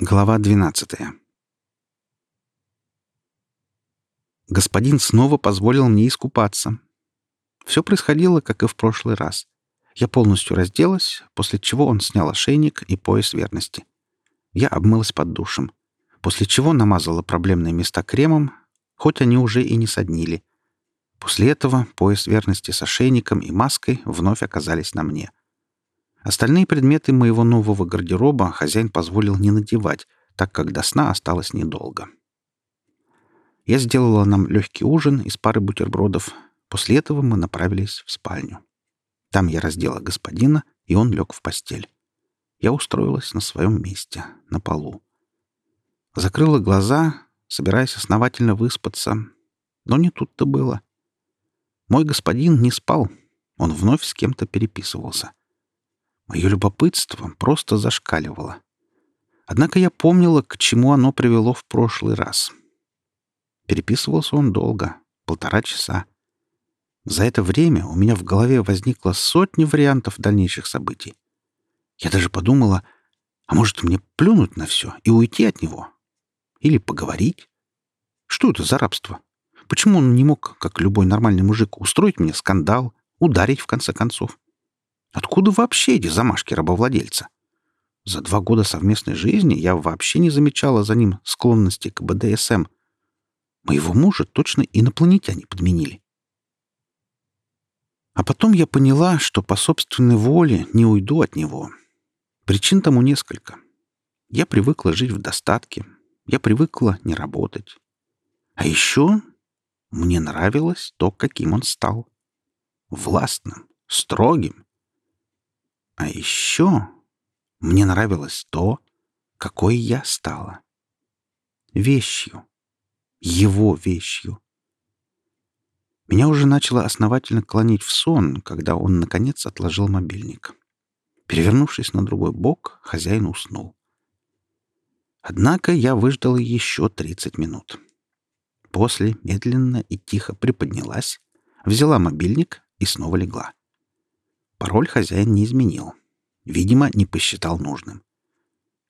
Глава 12 Господин снова позволил мне искупаться. Все происходило, как и в прошлый раз. Я полностью разделась, после чего он снял ошейник и пояс верности. Я обмылась под душем, после чего намазала проблемные места кремом, хоть они уже и не соднили. После этого пояс верности с ошейником и маской вновь оказались на мне. Остальные предметы моего нового гардероба хозяин позволил не надевать, так как до сна осталось недолго. Я сделала нам легкий ужин из пары бутербродов. После этого мы направились в спальню. Там я раздела господина, и он лег в постель. Я устроилась на своем месте, на полу. Закрыла глаза, собираясь основательно выспаться. Но не тут-то было. Мой господин не спал. Он вновь с кем-то переписывался. Мое любопытство просто зашкаливало. Однако я помнила, к чему оно привело в прошлый раз. Переписывался он долго, полтора часа. За это время у меня в голове возникло сотни вариантов дальнейших событий. Я даже подумала, а может мне плюнуть на все и уйти от него? Или поговорить? Что это за рабство? Почему он не мог, как любой нормальный мужик, устроить мне скандал, ударить в конце концов? Откуда вообще эти замашки рабовладельца? За два года совместной жизни я вообще не замечала за ним склонности к БДСМ. Моего мужа точно инопланетяне подменили. А потом я поняла, что по собственной воле не уйду от него. Причин тому несколько. Я привыкла жить в достатке. Я привыкла не работать. А еще мне нравилось то, каким он стал. Властным, строгим. А еще мне нравилось то, какой я стала. Вещью. Его вещью. Меня уже начало основательно клонить в сон, когда он, наконец, отложил мобильник. Перевернувшись на другой бок, хозяин уснул. Однако я выждала еще 30 минут. После медленно и тихо приподнялась, взяла мобильник и снова легла. Пароль хозяин не изменил. Видимо, не посчитал нужным.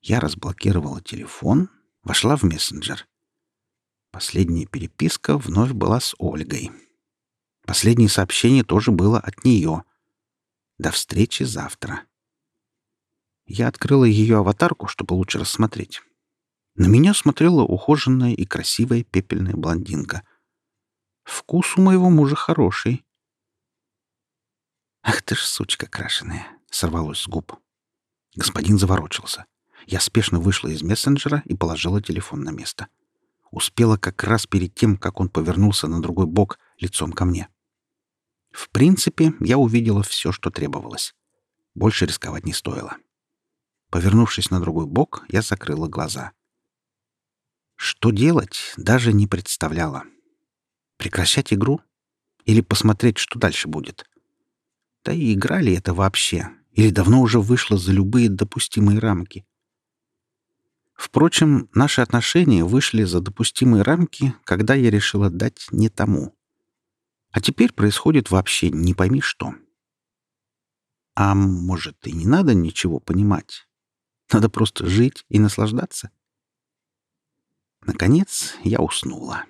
Я разблокировала телефон, вошла в мессенджер. Последняя переписка вновь была с Ольгой. Последнее сообщение тоже было от нее. До встречи завтра. Я открыла ее аватарку, чтобы лучше рассмотреть. На меня смотрела ухоженная и красивая пепельная блондинка. Вкус у моего мужа хороший. «Ах ты ж сучка крашеная!» — сорвалось с губ. Господин заворочился. Я спешно вышла из мессенджера и положила телефон на место. Успела как раз перед тем, как он повернулся на другой бок лицом ко мне. В принципе, я увидела все, что требовалось. Больше рисковать не стоило. Повернувшись на другой бок, я закрыла глаза. Что делать, даже не представляла. Прекращать игру? Или посмотреть, что дальше будет? Да и игра ли это вообще? Или давно уже вышло за любые допустимые рамки? Впрочем, наши отношения вышли за допустимые рамки, когда я решила дать не тому. А теперь происходит вообще не пойми что. А может, и не надо ничего понимать? Надо просто жить и наслаждаться? Наконец я уснула.